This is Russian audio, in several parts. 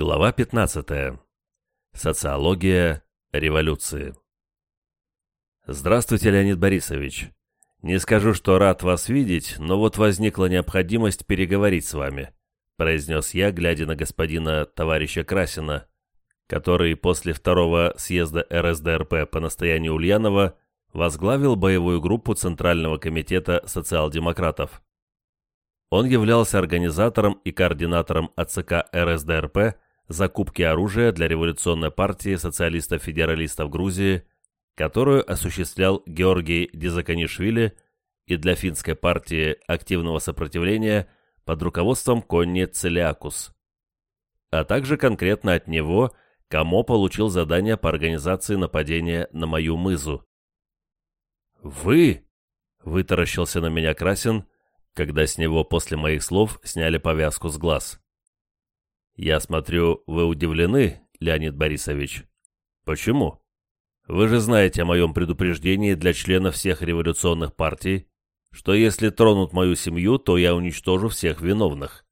Глава 15. Социология революции. Здравствуйте, Леонид Борисович. Не скажу, что рад вас видеть, но вот возникла необходимость переговорить с вами, произнес я, глядя на господина товарища Красина, который после второго съезда РСДРП по настоянию Ульянова возглавил боевую группу Центрального комитета социал-демократов. Он являлся организатором и координатором АЦК РСДРП закупки оружия для революционной партии социалистов-федералистов Грузии, которую осуществлял Георгий Дизаканишвили, и для финской партии активного сопротивления под руководством Конни Целиакус. А также конкретно от него Камо получил задание по организации нападения на мою мызу. «Вы?» — вытаращился на меня Красин — когда с него после моих слов сняли повязку с глаз. «Я смотрю, вы удивлены, Леонид Борисович. Почему? Вы же знаете о моем предупреждении для членов всех революционных партий, что если тронут мою семью, то я уничтожу всех виновных.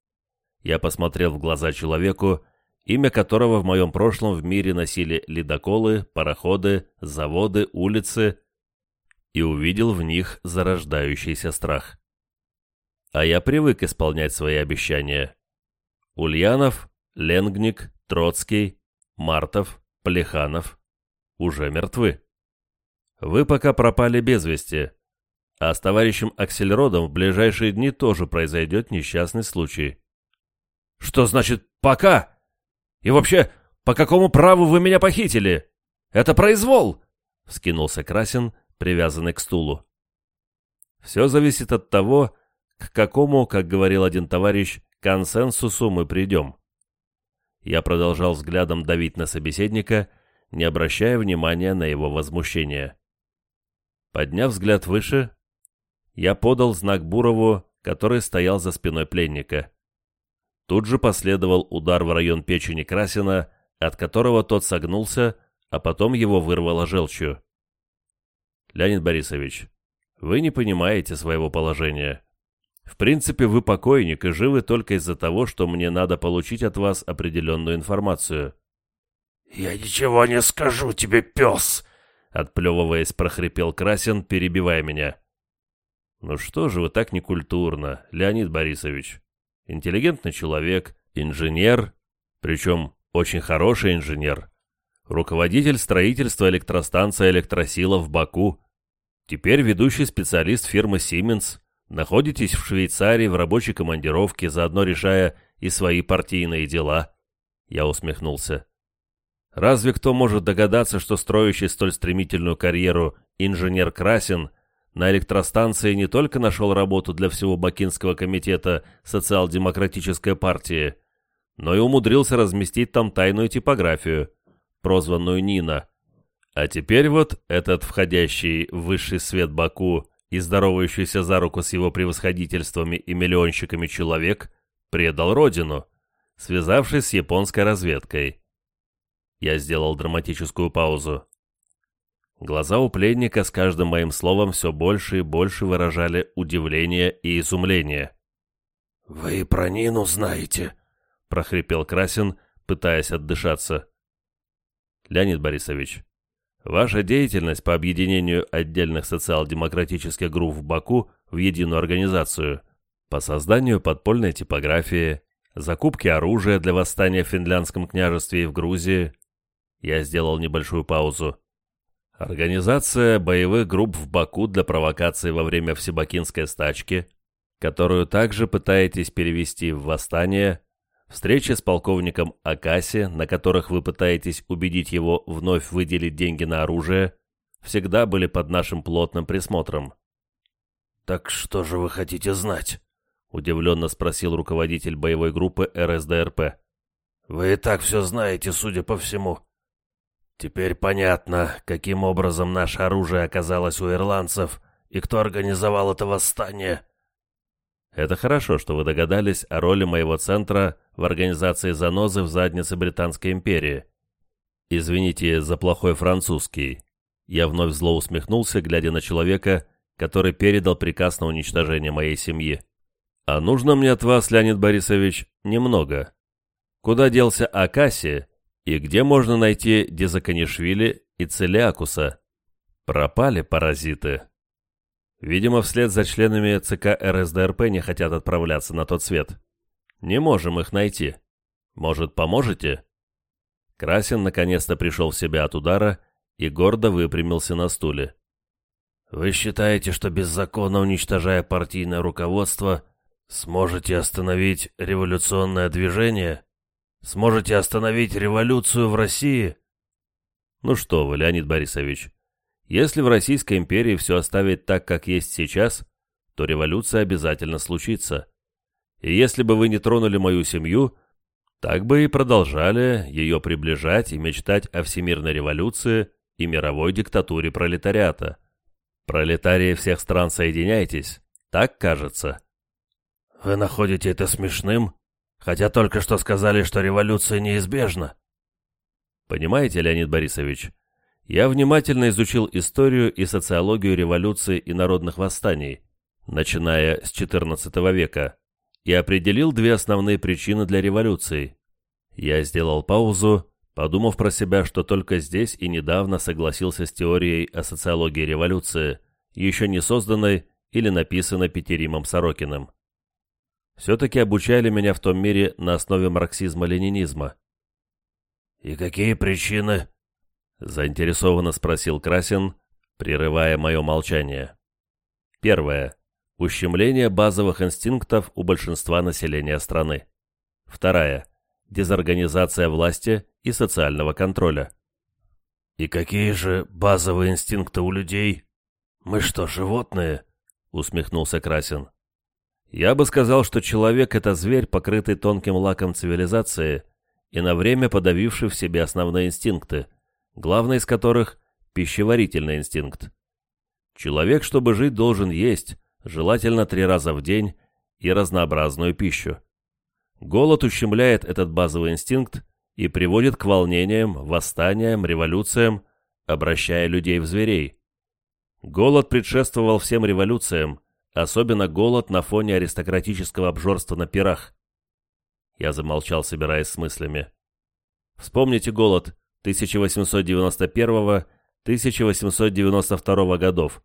Я посмотрел в глаза человеку, имя которого в моем прошлом в мире носили ледоколы, пароходы, заводы, улицы, и увидел в них зарождающийся страх а я привык исполнять свои обещания. Ульянов, Ленгник, Троцкий, Мартов, Плеханов уже мертвы. Вы пока пропали без вести, а с товарищем Аксельродом в ближайшие дни тоже произойдет несчастный случай. Что значит «пока»? И вообще, по какому праву вы меня похитили? Это произвол!» — вскинулся Красин, привязанный к стулу. «Все зависит от того, к какому, как говорил один товарищ, консенсусу мы придем. Я продолжал взглядом давить на собеседника, не обращая внимания на его возмущение. Подняв взгляд выше, я подал знак Бурову, который стоял за спиной пленника. Тут же последовал удар в район печени Красина, от которого тот согнулся, а потом его вырвало желчью. «Леонид Борисович, вы не понимаете своего положения. В принципе, вы покойник и живы только из-за того, что мне надо получить от вас определенную информацию». «Я ничего не скажу тебе, пес!» Отплевываясь, прохрипел Красин, перебивая меня. «Ну что же вы так некультурно, Леонид Борисович? Интеллигентный человек, инженер, причем очень хороший инженер, руководитель строительства электростанции «Электросила» в Баку, теперь ведущий специалист фирмы «Сименс», Находитесь в Швейцарии в рабочей командировке, заодно решая и свои партийные дела. Я усмехнулся. Разве кто может догадаться, что строящий столь стремительную карьеру инженер Красин на электростанции не только нашел работу для всего Бакинского комитета социал-демократической партии, но и умудрился разместить там тайную типографию, прозванную Нина. А теперь вот этот входящий в высший свет Баку и здоровающийся за руку с его превосходительствами и миллионщиками человек предал родину, связавшись с японской разведкой. Я сделал драматическую паузу. Глаза у пленника с каждым моим словом все больше и больше выражали удивление и изумление. «Вы про Нину знаете?» — прохрипел Красин, пытаясь отдышаться. «Леонид Борисович, Ваша деятельность по объединению отдельных социал-демократических групп в Баку в единую организацию, по созданию подпольной типографии, закупке оружия для восстания в Финляндском княжестве и в Грузии. Я сделал небольшую паузу. Организация боевых групп в Баку для провокации во время Всебакинской стачки, которую также пытаетесь перевести в восстание – Встречи с полковником Акаси, на которых вы пытаетесь убедить его вновь выделить деньги на оружие, всегда были под нашим плотным присмотром. «Так что же вы хотите знать?» — удивленно спросил руководитель боевой группы РСДРП. «Вы и так все знаете, судя по всему. Теперь понятно, каким образом наше оружие оказалось у ирландцев и кто организовал это восстание». Это хорошо, что вы догадались о роли моего центра в организации занозы в заднице Британской империи. Извините за плохой французский. Я вновь зло усмехнулся, глядя на человека, который передал приказ на уничтожение моей семьи. А нужно мне от вас, Леонид Борисович, немного. Куда делся Акаси и где можно найти Дизаканишвили и Целиакуса? Пропали паразиты. Видимо, вслед за членами ЦК РСДРП не хотят отправляться на тот свет. Не можем их найти. Может, поможете?» Красин наконец-то пришел в себя от удара и гордо выпрямился на стуле. «Вы считаете, что беззаконно уничтожая партийное руководство, сможете остановить революционное движение? Сможете остановить революцию в России?» «Ну что вы, Леонид Борисович, если в Российской империи все оставить так, как есть сейчас, то революция обязательно случится. И если бы вы не тронули мою семью, так бы и продолжали ее приближать и мечтать о всемирной революции и мировой диктатуре пролетариата. Пролетарии всех стран соединяйтесь, так кажется. Вы находите это смешным, хотя только что сказали, что революция неизбежна. Понимаете, Леонид Борисович, я внимательно изучил историю и социологию революции и народных восстаний, начиная с XIV века, и определил две основные причины для революции. Я сделал паузу, подумав про себя, что только здесь и недавно согласился с теорией о социологии революции, еще не созданной или написанной Петеримом Сорокиным. Все-таки обучали меня в том мире на основе марксизма-ленинизма. «И какие причины?» — заинтересованно спросил Красин, прерывая мое молчание. Первое. Ущемление базовых инстинктов у большинства населения страны. Вторая. Дезорганизация власти и социального контроля. «И какие же базовые инстинкты у людей? Мы что, животные?» — усмехнулся Красин. «Я бы сказал, что человек — это зверь, покрытый тонким лаком цивилизации и на время подавивший в себе основные инстинкты, главный из которых — пищеварительный инстинкт. Человек, чтобы жить, должен есть, желательно три раза в день, и разнообразную пищу. Голод ущемляет этот базовый инстинкт и приводит к волнениям, восстаниям, революциям, обращая людей в зверей. Голод предшествовал всем революциям, особенно голод на фоне аристократического обжорства на пирах. Я замолчал, собираясь с мыслями. Вспомните голод 1891-1892 годов,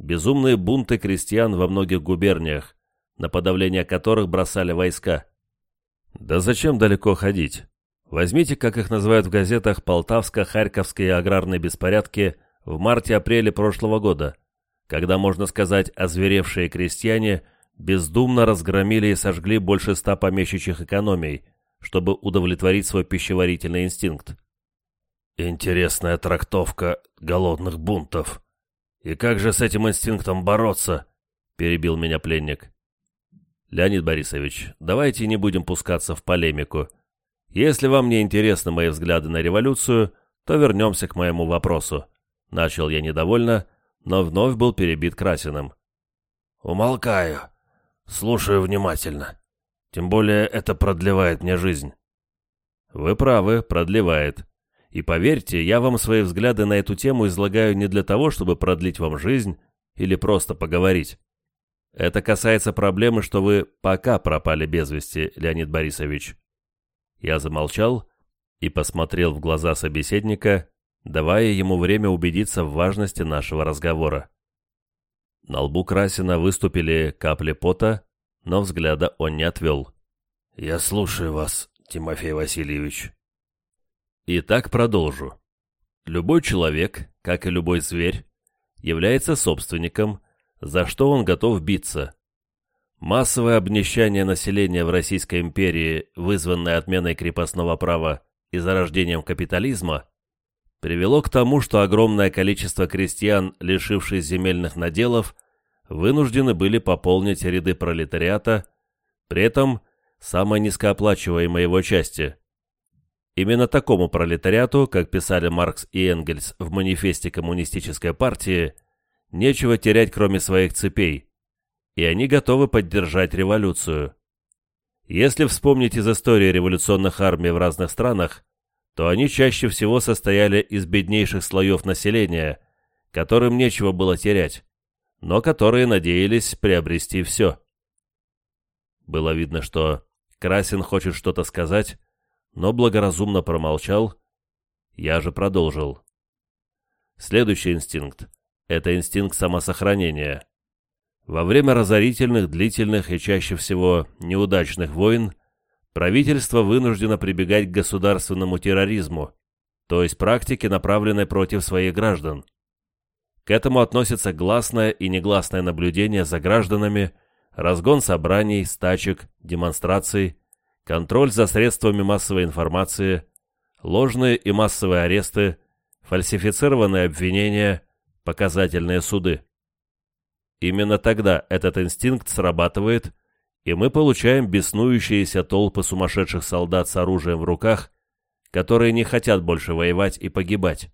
безумные бунты крестьян во многих губерниях, на подавление которых бросали войска. Да зачем далеко ходить? Возьмите, как их называют в газетах, полтавско-харьковские аграрные беспорядки в марте-апреле прошлого года, когда, можно сказать, озверевшие крестьяне бездумно разгромили и сожгли больше ста помещичьих экономий, чтобы удовлетворить свой пищеварительный инстинкт. Интересная трактовка голодных бунтов, «И как же с этим инстинктом бороться?» — перебил меня пленник. «Леонид Борисович, давайте не будем пускаться в полемику. Если вам не интересны мои взгляды на революцию, то вернемся к моему вопросу». Начал я недовольно, но вновь был перебит Красиным. «Умолкаю. Слушаю внимательно. Тем более это продлевает мне жизнь». «Вы правы, продлевает. И поверьте, я вам свои взгляды на эту тему излагаю не для того, чтобы продлить вам жизнь или просто поговорить. Это касается проблемы, что вы пока пропали без вести, Леонид Борисович. Я замолчал и посмотрел в глаза собеседника, давая ему время убедиться в важности нашего разговора. На лбу Красина выступили капли пота, но взгляда он не отвел. «Я слушаю вас, Тимофей Васильевич», Итак, продолжу. Любой человек, как и любой зверь, является собственником, за что он готов биться. Массовое обнищание населения в Российской империи, вызванное отменой крепостного права и зарождением капитализма, привело к тому, что огромное количество крестьян, лишившись земельных наделов, вынуждены были пополнить ряды пролетариата, при этом самой низкооплачиваемой его части – Именно такому пролетариату, как писали Маркс и Энгельс в манифесте коммунистической партии, нечего терять кроме своих цепей, и они готовы поддержать революцию. Если вспомнить из истории революционных армий в разных странах, то они чаще всего состояли из беднейших слоев населения, которым нечего было терять, но которые надеялись приобрести все. Было видно, что Красин хочет что-то сказать, но благоразумно промолчал. Я же продолжил. Следующий инстинкт – это инстинкт самосохранения. Во время разорительных, длительных и чаще всего неудачных войн правительство вынуждено прибегать к государственному терроризму, то есть практике, направленной против своих граждан. К этому относится гласное и негласное наблюдение за гражданами, разгон собраний, стачек, демонстраций, контроль за средствами массовой информации, ложные и массовые аресты, фальсифицированные обвинения, показательные суды. Именно тогда этот инстинкт срабатывает, и мы получаем беснующиеся толпы сумасшедших солдат с оружием в руках, которые не хотят больше воевать и погибать.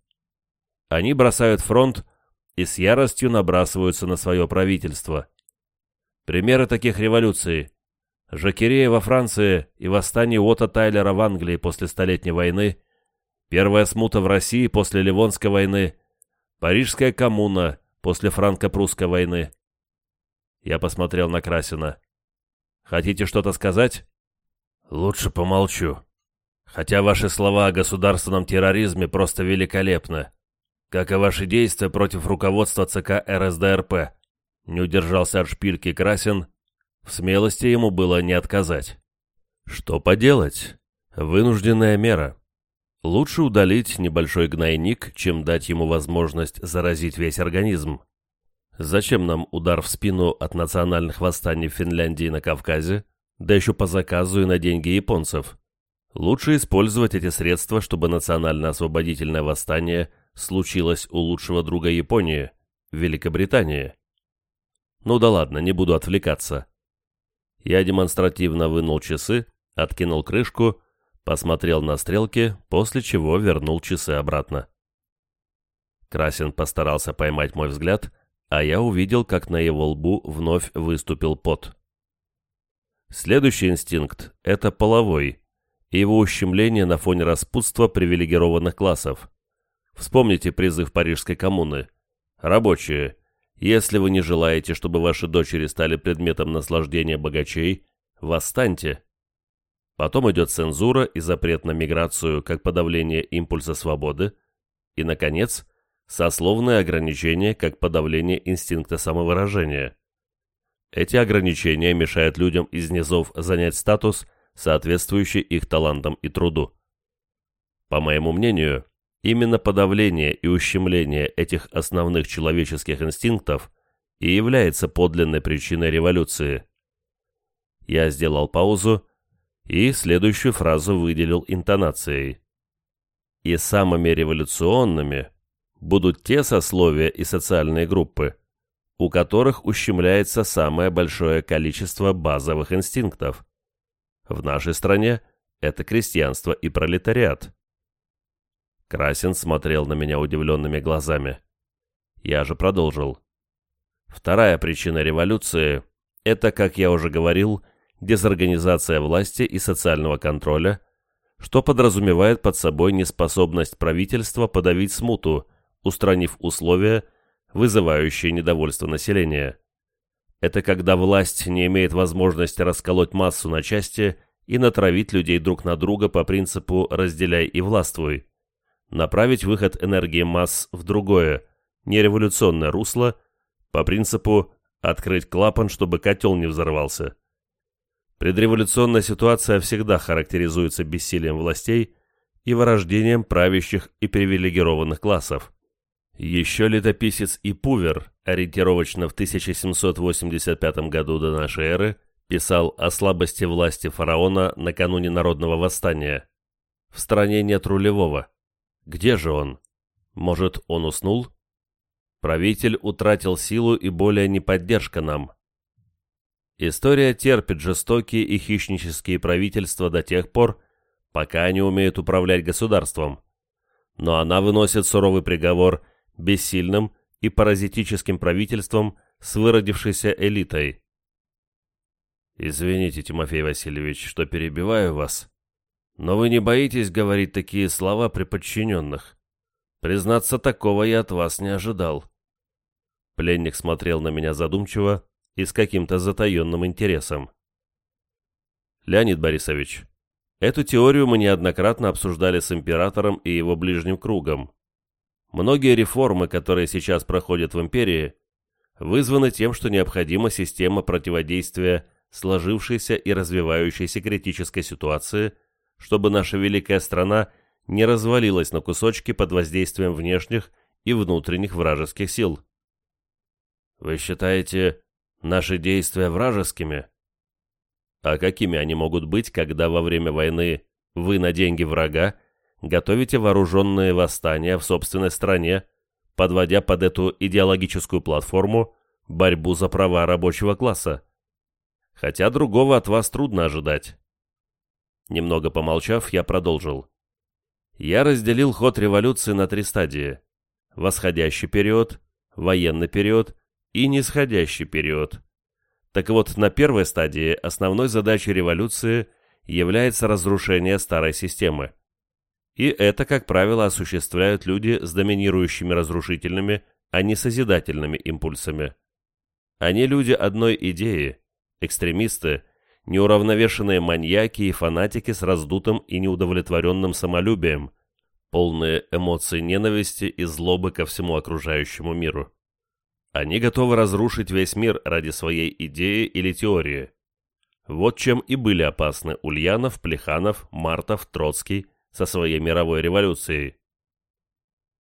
Они бросают фронт и с яростью набрасываются на свое правительство. Примеры таких революций – Жакерея во Франции и восстание Уотта Тайлера в Англии после Столетней войны, первая смута в России после Ливонской войны, Парижская коммуна после франко-прусской войны. Я посмотрел на Красина. «Хотите что-то сказать?» «Лучше помолчу. Хотя ваши слова о государственном терроризме просто великолепны как и ваши действия против руководства ЦК РСДРП. Не удержался от шпильки Красин, в смелости ему было не отказать. Что поделать? Вынужденная мера. Лучше удалить небольшой гнойник, чем дать ему возможность заразить весь организм. Зачем нам удар в спину от национальных восстаний в Финляндии и на Кавказе, да еще по заказу и на деньги японцев? Лучше использовать эти средства, чтобы национально-освободительное восстание случилось у лучшего друга Японии, Великобритании. Ну да ладно, не буду отвлекаться. Я демонстративно вынул часы, откинул крышку, посмотрел на стрелки, после чего вернул часы обратно. Красин постарался поймать мой взгляд, а я увидел, как на его лбу вновь выступил пот. Следующий инстинкт – это половой, и его ущемление на фоне распутства привилегированных классов. Вспомните призыв Парижской коммуны. Рабочие, если вы не желаете, чтобы ваши дочери стали предметом наслаждения богачей, восстаньте. Потом идет цензура и запрет на миграцию как подавление импульса свободы. И, наконец, сословные ограничения как подавление инстинкта самовыражения. Эти ограничения мешают людям из низов занять статус, соответствующий их талантам и труду. По моему мнению, Именно подавление и ущемление этих основных человеческих инстинктов и является подлинной причиной революции. Я сделал паузу и следующую фразу выделил интонацией. И самыми революционными будут те сословия и социальные группы, у которых ущемляется самое большое количество базовых инстинктов. В нашей стране это крестьянство и пролетариат. Красин смотрел на меня удивленными глазами. Я же продолжил. Вторая причина революции – это, как я уже говорил, дезорганизация власти и социального контроля, что подразумевает под собой неспособность правительства подавить смуту, устранив условия, вызывающие недовольство населения. Это когда власть не имеет возможности расколоть массу на части и натравить людей друг на друга по принципу «разделяй и властвуй» направить выход энергии масс в другое, нереволюционное русло, по принципу «открыть клапан, чтобы котел не взорвался». Предреволюционная ситуация всегда характеризуется бессилием властей и вырождением правящих и привилегированных классов. Еще летописец Ипувер, ориентировочно в 1785 году до нашей эры, писал о слабости власти фараона накануне народного восстания. В стране нет рулевого. Где же он? Может, он уснул? Правитель утратил силу и более не поддержка нам. История терпит жестокие и хищнические правительства до тех пор, пока они умеют управлять государством. Но она выносит суровый приговор бессильным и паразитическим правительством с выродившейся элитой. «Извините, Тимофей Васильевич, что перебиваю вас», но вы не боитесь говорить такие слова при подчиненных? Признаться, такого я от вас не ожидал». Пленник смотрел на меня задумчиво и с каким-то затаенным интересом. «Леонид Борисович, Эту теорию мы неоднократно обсуждали с императором и его ближним кругом. Многие реформы, которые сейчас проходят в империи, вызваны тем, что необходима система противодействия сложившейся и развивающейся критической ситуации, чтобы наша великая страна не развалилась на кусочки под воздействием внешних и внутренних вражеских сил. Вы считаете наши действия вражескими? А какими они могут быть, когда во время войны вы на деньги врага готовите вооруженные восстания в собственной стране, подводя под эту идеологическую платформу борьбу за права рабочего класса? Хотя другого от вас трудно ожидать. Немного помолчав, я продолжил. Я разделил ход революции на три стадии. Восходящий период, военный период и нисходящий период. Так вот, на первой стадии основной задачей революции является разрушение старой системы. И это, как правило, осуществляют люди с доминирующими разрушительными, а не созидательными импульсами. Они люди одной идеи, экстремисты, неуравновешенные маньяки и фанатики с раздутым и неудовлетворенным самолюбием, полные эмоций ненависти и злобы ко всему окружающему миру. Они готовы разрушить весь мир ради своей идеи или теории. Вот чем и были опасны Ульянов, Плеханов, Мартов, Троцкий со своей мировой революцией.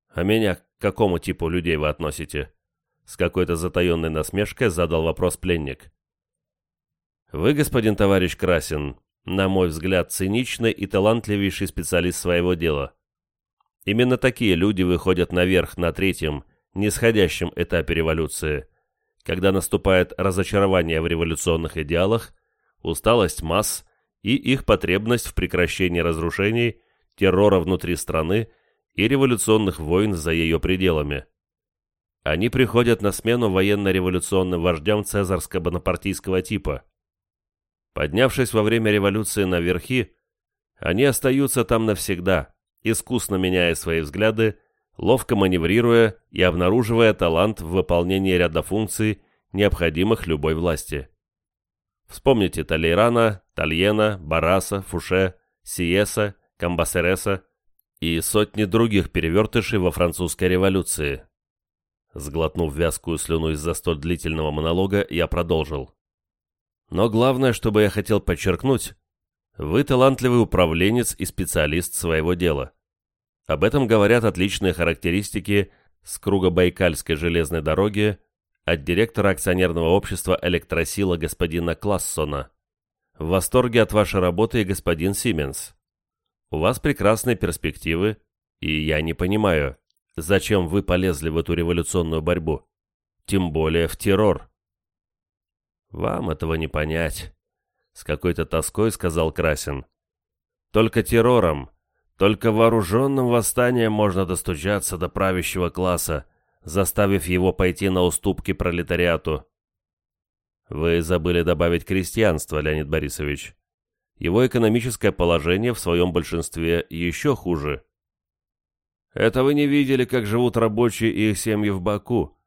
«А меня к какому типу людей вы относите?» С какой-то затаенной насмешкой задал вопрос пленник. «Вы, господин товарищ Красин, на мой взгляд, циничный и талантливейший специалист своего дела. Именно такие люди выходят наверх на третьем, нисходящем этапе революции, когда наступает разочарование в революционных идеалах, усталость масс и их потребность в прекращении разрушений, террора внутри страны и революционных войн за ее пределами. Они приходят на смену военно-революционным вождям цезарско-бонапартийского типа. Поднявшись во время революции на верхи, они остаются там навсегда, искусно меняя свои взгляды, ловко маневрируя и обнаруживая талант в выполнении ряда функций, необходимых любой власти. Вспомните Талейрана, Тальена, Бараса, Фуше, Сиеса, Камбасереса и сотни других перевертышей во французской революции. Сглотнув вязкую слюну из-за столь длительного монолога, я продолжил. Но главное, что я хотел подчеркнуть, вы талантливый управленец и специалист своего дела. Об этом говорят отличные характеристики с круга Байкальской железной дороги от директора акционерного общества «Электросила» господина Классона. В восторге от вашей работы и господин Сименс. У вас прекрасные перспективы, и я не понимаю, зачем вы полезли в эту революционную борьбу, тем более в террор. Вам этого не понять, с какой-то тоской сказал Красин. Только террором, только вооруженным восстанием можно достучаться до правящего класса, заставив его пойти на уступки пролетариату. Вы забыли добавить крестьянство, Леонид Борисович. Его экономическое положение в своем большинстве еще хуже. Это вы не видели, как живут рабочие и их семьи в Баку.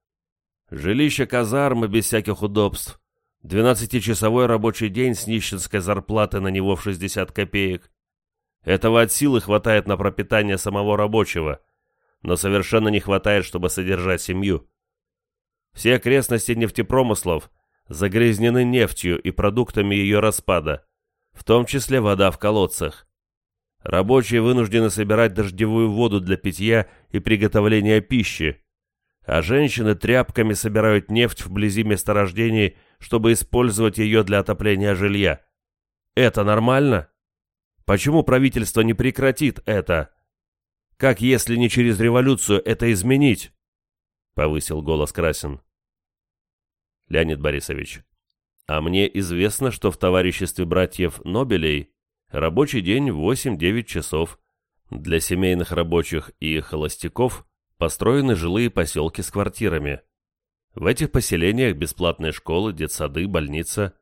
Жилища казармы без всяких удобств. Двенадцатичасовой рабочий день с нищенской зарплаты на него в 60 копеек. Этого от силы хватает на пропитание самого рабочего, но совершенно не хватает, чтобы содержать семью. Все окрестности нефтепромыслов загрязнены нефтью и продуктами ее распада, в том числе вода в колодцах. Рабочие вынуждены собирать дождевую воду для питья и приготовления пищи, а женщины тряпками собирают нефть вблизи месторождений, чтобы использовать ее для отопления жилья. Это нормально? Почему правительство не прекратит это? Как если не через революцию это изменить? Повысил голос Красин. Леонид Борисович, а мне известно, что в товариществе братьев Нобелей рабочий день 8-9 часов. Для семейных рабочих и холостяков построены жилые поселки с квартирами. В этих поселениях бесплатные школы, детсады, больница,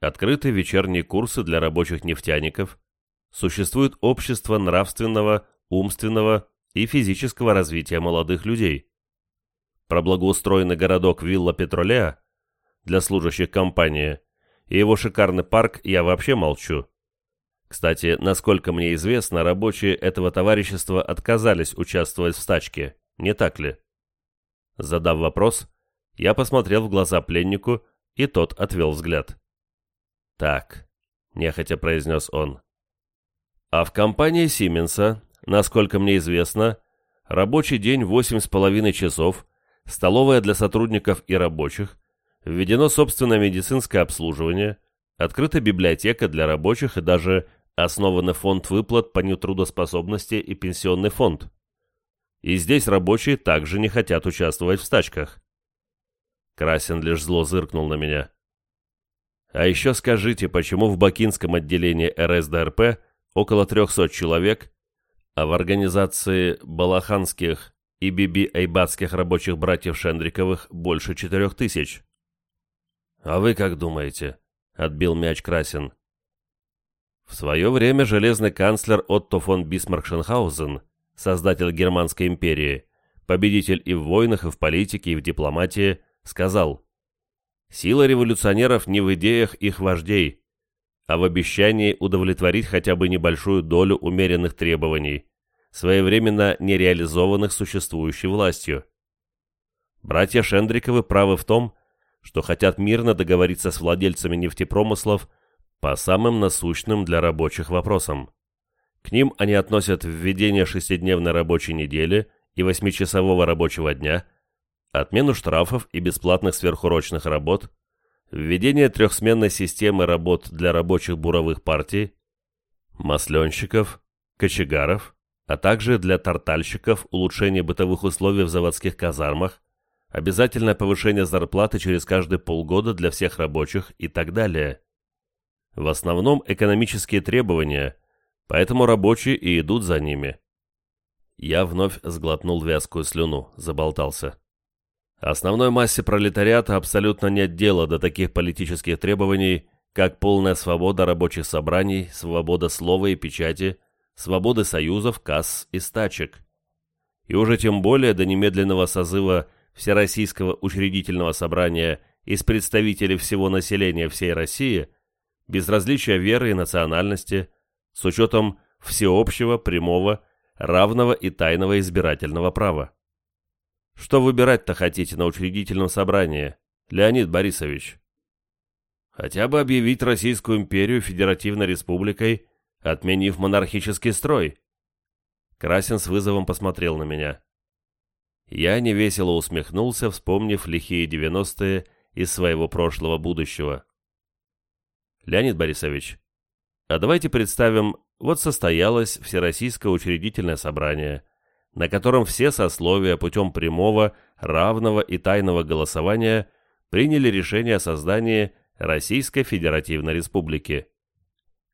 открыты вечерние курсы для рабочих нефтяников, существует общество нравственного, умственного и физического развития молодых людей. Про благоустроенный городок Вилла Петролеа для служащих компании и его шикарный парк я вообще молчу. Кстати, насколько мне известно, рабочие этого товарищества отказались участвовать в стачке, не так ли? Задав вопрос, я посмотрел в глаза пленнику, и тот отвел взгляд. «Так», — нехотя произнес он. «А в компании Сименса, насколько мне известно, рабочий день восемь с половиной часов, столовая для сотрудников и рабочих, введено собственное медицинское обслуживание, открыта библиотека для рабочих и даже основаны фонд выплат по нетрудоспособности и пенсионный фонд. И здесь рабочие также не хотят участвовать в стачках. Красин лишь зло зыркнул на меня. А еще скажите, почему в Бакинском отделении РСДРП около 300 человек, а в организации Балаханских и Биби-Айбатских рабочих братьев Шендриковых больше 4000? А вы как думаете? Отбил мяч Красин. В свое время железный канцлер Отто фон Бисмарк-Шенхаузен, создатель Германской империи, победитель и в войнах, и в политике, и в дипломатии, сказал «Сила революционеров не в идеях их вождей, а в обещании удовлетворить хотя бы небольшую долю умеренных требований, своевременно нереализованных существующей властью. Братья Шендриковы правы в том, что хотят мирно договориться с владельцами нефтепромыслов по самым насущным для рабочих вопросам. К ним они относят введение шестидневной рабочей недели и восьмичасового рабочего дня, отмену штрафов и бесплатных сверхурочных работ, введение трехсменной системы работ для рабочих буровых партий, масленщиков, кочегаров, а также для тартальщиков улучшение бытовых условий в заводских казармах, обязательное повышение зарплаты через каждые полгода для всех рабочих и так далее. В основном экономические требования, поэтому рабочие и идут за ними. Я вновь сглотнул вязкую слюну, заболтался. Основной массе пролетариата абсолютно нет дела до таких политических требований, как полная свобода рабочих собраний, свобода слова и печати, свободы союзов, касс и стачек. И уже тем более до немедленного созыва Всероссийского учредительного собрания из представителей всего населения всей России – без различия веры и национальности, с учетом всеобщего, прямого, равного и тайного избирательного права. Что выбирать-то хотите на учредительном собрании, Леонид Борисович? Хотя бы объявить Российскую империю Федеративной Республикой, отменив монархический строй. Красин с вызовом посмотрел на меня. Я невесело усмехнулся, вспомнив лихие девяностые из своего прошлого будущего. Леонид Борисович, а давайте представим, вот состоялось Всероссийское учредительное собрание, на котором все сословия путем прямого, равного и тайного голосования приняли решение о создании Российской Федеративной Республики.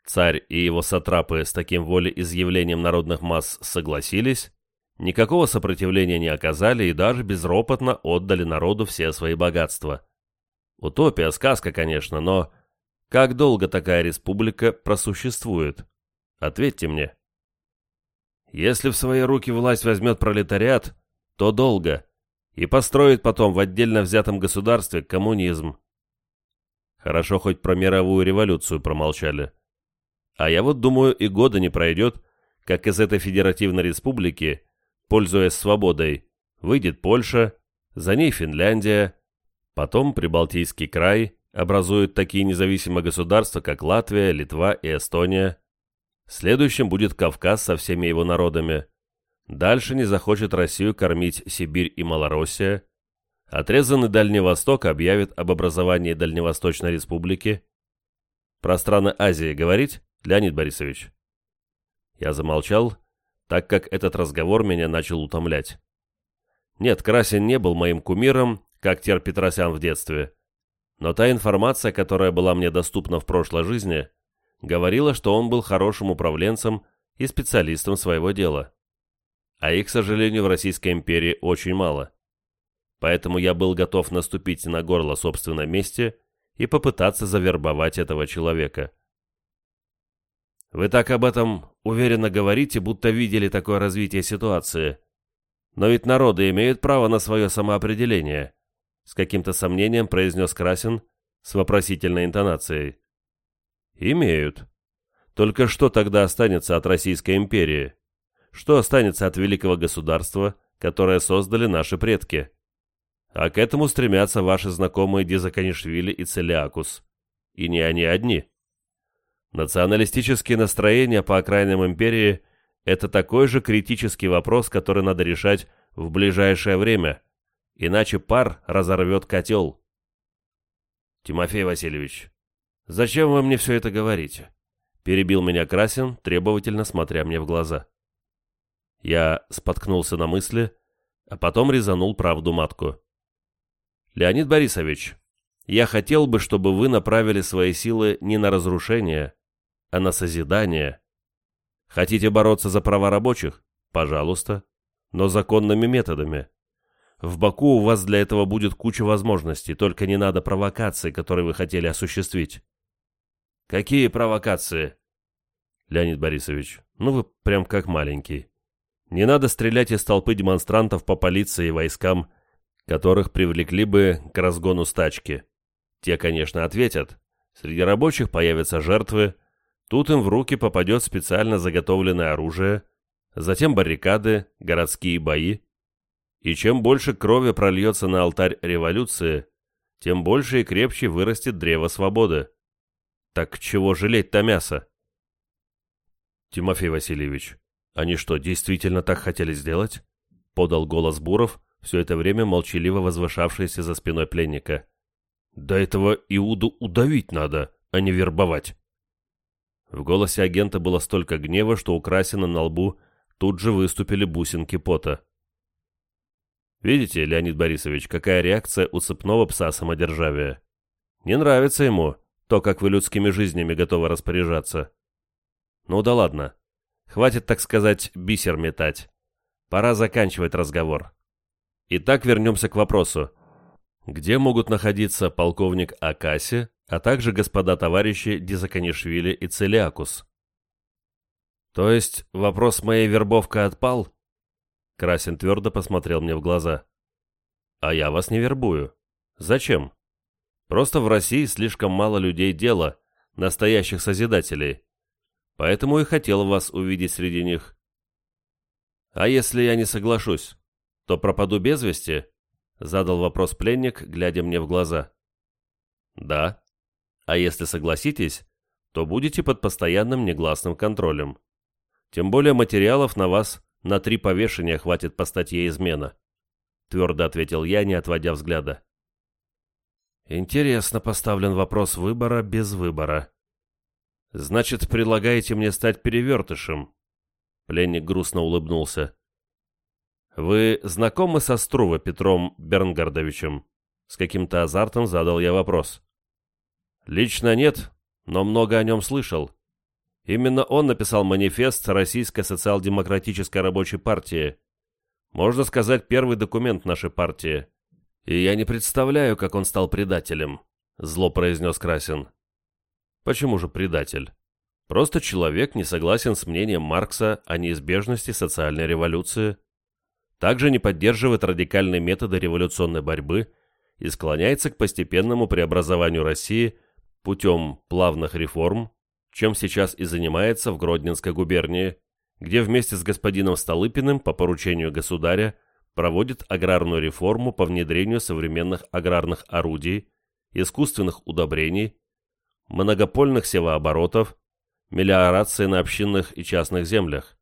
Царь и его сатрапы с таким волеизъявлением народных масс согласились, никакого сопротивления не оказали и даже безропотно отдали народу все свои богатства. Утопия, сказка, конечно, но как долго такая республика просуществует? Ответьте мне. Если в свои руки власть возьмет пролетариат, то долго, и построит потом в отдельно взятом государстве коммунизм. Хорошо, хоть про мировую революцию промолчали. А я вот думаю, и года не пройдет, как из этой федеративной республики, пользуясь свободой, выйдет Польша, за ней Финляндия, потом Прибалтийский край, образуют такие независимые государства, как Латвия, Литва и Эстония. Следующим будет Кавказ со всеми его народами. Дальше не захочет Россию кормить Сибирь и Малороссия. Отрезанный Дальний Восток объявит об образовании Дальневосточной Республики. Про страны Азии говорить, Леонид Борисович? Я замолчал, так как этот разговор меня начал утомлять. Нет, Красин не был моим кумиром, как Тер Петросян в детстве. Но та информация, которая была мне доступна в прошлой жизни, говорила, что он был хорошим управленцем и специалистом своего дела. А их, к сожалению, в Российской империи очень мало. Поэтому я был готов наступить на горло собственной мести и попытаться завербовать этого человека. Вы так об этом уверенно говорите, будто видели такое развитие ситуации. Но ведь народы имеют право на свое самоопределение с каким-то сомнением произнес Красин с вопросительной интонацией. «Имеют. Только что тогда останется от Российской империи? Что останется от великого государства, которое создали наши предки? А к этому стремятся ваши знакомые Дизаканишвили и Целиакус. И не они одни. Националистические настроения по окраинам империи – это такой же критический вопрос, который надо решать в ближайшее время, иначе пар разорвет котел. Тимофей Васильевич, зачем вы мне все это говорите? Перебил меня Красин, требовательно смотря мне в глаза. Я споткнулся на мысли, а потом резанул правду матку. Леонид Борисович, я хотел бы, чтобы вы направили свои силы не на разрушение, а на созидание. Хотите бороться за права рабочих? Пожалуйста, но законными методами. В Баку у вас для этого будет куча возможностей, только не надо провокаций, которые вы хотели осуществить. Какие провокации? Леонид Борисович, ну вы прям как маленький. Не надо стрелять из толпы демонстрантов по полиции и войскам, которых привлекли бы к разгону стачки. Те, конечно, ответят. Среди рабочих появятся жертвы, тут им в руки попадет специально заготовленное оружие, затем баррикады, городские бои. И чем больше крови прольется на алтарь революции, тем больше и крепче вырастет древо свободы. Так чего жалеть-то мясо? Тимофей Васильевич, они что, действительно так хотели сделать? Подал голос Буров, все это время молчаливо возвышавшийся за спиной пленника. «До этого Иуду удавить надо, а не вербовать». В голосе агента было столько гнева, что у на лбу тут же выступили бусинки пота. «Видите, Леонид Борисович, какая реакция у цепного пса самодержавия? Не нравится ему то, как вы людскими жизнями готовы распоряжаться. Ну да ладно, хватит, так сказать, бисер метать. Пора заканчивать разговор. Итак, вернемся к вопросу. Где могут находиться полковник Акаси, а также господа товарищи Дизаканишвили и Целиакус? То есть вопрос моей вербовка отпал? Красин твердо посмотрел мне в глаза. А я вас не вербую. Зачем? Просто в России слишком мало людей дела, настоящих созидателей. Поэтому и хотел вас увидеть среди них. А если я не соглашусь? то пропаду без вести?» — задал вопрос пленник, глядя мне в глаза. «Да. А если согласитесь, то будете под постоянным негласным контролем. Тем более материалов на вас на три повешения хватит по статье измена», — твердо ответил я, не отводя взгляда. «Интересно поставлен вопрос выбора без выбора. Значит, предлагаете мне стать перевертышем?» Пленник грустно улыбнулся. «Вы знакомы со Струва Петром Бернгардовичем?» С каким-то азартом задал я вопрос. «Лично нет, но много о нем слышал. Именно он написал манифест Российской социал-демократической рабочей партии. Можно сказать, первый документ нашей партии. И я не представляю, как он стал предателем», — зло произнес Красин. «Почему же предатель?» Просто человек не согласен с мнением Маркса о неизбежности социальной революции также не поддерживает радикальные методы революционной борьбы и склоняется к постепенному преобразованию России путем плавных реформ, чем сейчас и занимается в Гродненской губернии, где вместе с господином Столыпиным по поручению государя проводит аграрную реформу по внедрению современных аграрных орудий, искусственных удобрений, многопольных севооборотов, мелиорации на общинных и частных землях.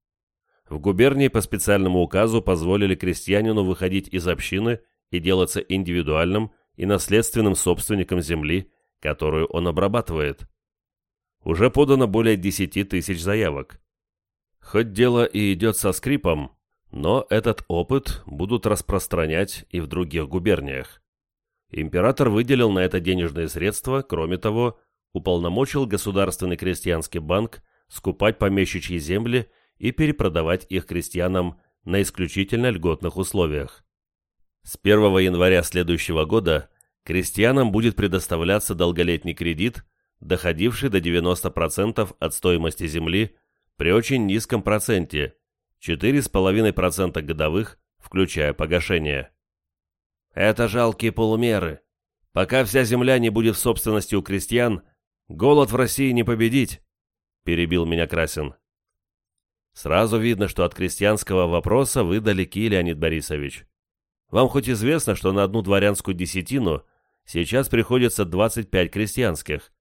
В губернии по специальному указу позволили крестьянину выходить из общины и делаться индивидуальным и наследственным собственником земли, которую он обрабатывает. Уже подано более 10 тысяч заявок. Хоть дело и идет со скрипом, но этот опыт будут распространять и в других губерниях. Император выделил на это денежные средства, кроме того, уполномочил Государственный крестьянский банк скупать помещичьи земли и перепродавать их крестьянам на исключительно льготных условиях. С 1 января следующего года крестьянам будет предоставляться долголетний кредит, доходивший до 90% от стоимости земли при очень низком проценте – 4,5% годовых, включая погашение. Это жалкие полумеры. Пока вся земля не будет в собственности у крестьян, голод в России не победить. перебил меня Красин. Сразу видно, что от крестьянского вопроса вы далеки, Леонид Борисович. Вам хоть известно, что на одну дворянскую десятину сейчас приходится 25 крестьянских.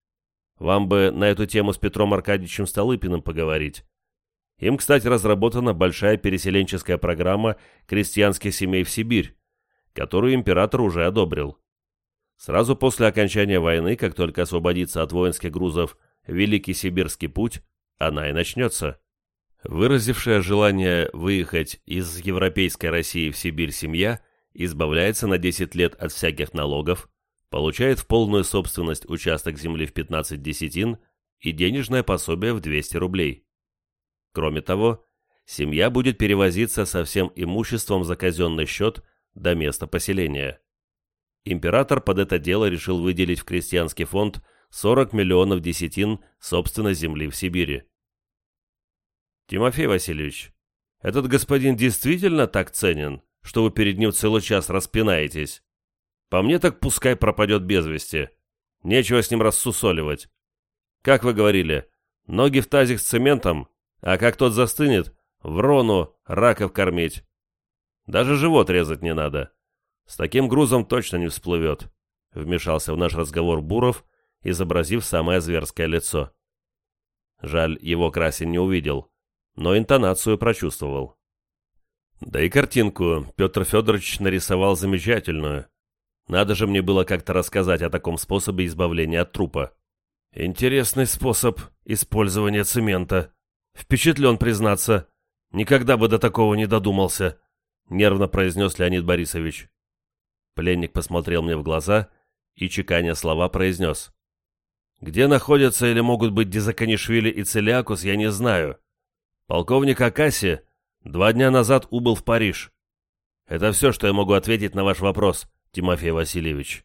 Вам бы на эту тему с Петром Аркадьевичем Столыпиным поговорить. Им, кстати, разработана большая переселенческая программа крестьянских семей в Сибирь, которую император уже одобрил. Сразу после окончания войны, как только освободится от воинских грузов Великий Сибирский путь, она и начнется. Выразившая желание выехать из европейской России в Сибирь семья избавляется на 10 лет от всяких налогов, получает в полную собственность участок земли в 15 десятин и денежное пособие в 200 рублей. Кроме того, семья будет перевозиться со всем имуществом за казенный счет до места поселения. Император под это дело решил выделить в крестьянский фонд 40 миллионов десятин собственной земли в Сибири. Тимофей Васильевич, этот господин действительно так ценен, что вы перед ним целый час распинаетесь? По мне так пускай пропадет без вести. Нечего с ним рассусоливать. Как вы говорили, ноги в тазик с цементом, а как тот застынет, в рону раков кормить. Даже живот резать не надо. С таким грузом точно не всплывет. Вмешался в наш разговор Буров, изобразив самое зверское лицо. Жаль, его Красин не увидел но интонацию прочувствовал. Да и картинку Петр Федорович нарисовал замечательную. Надо же мне было как-то рассказать о таком способе избавления от трупа. Интересный способ использования цемента. Впечатлен, признаться. Никогда бы до такого не додумался, нервно произнес Леонид Борисович. Пленник посмотрел мне в глаза и, чеканя слова, произнес. Где находятся или могут быть Дизаканишвили и Целиакус, я не знаю. Полковник Акаси два дня назад убыл в Париж. Это все, что я могу ответить на ваш вопрос, Тимофей Васильевич.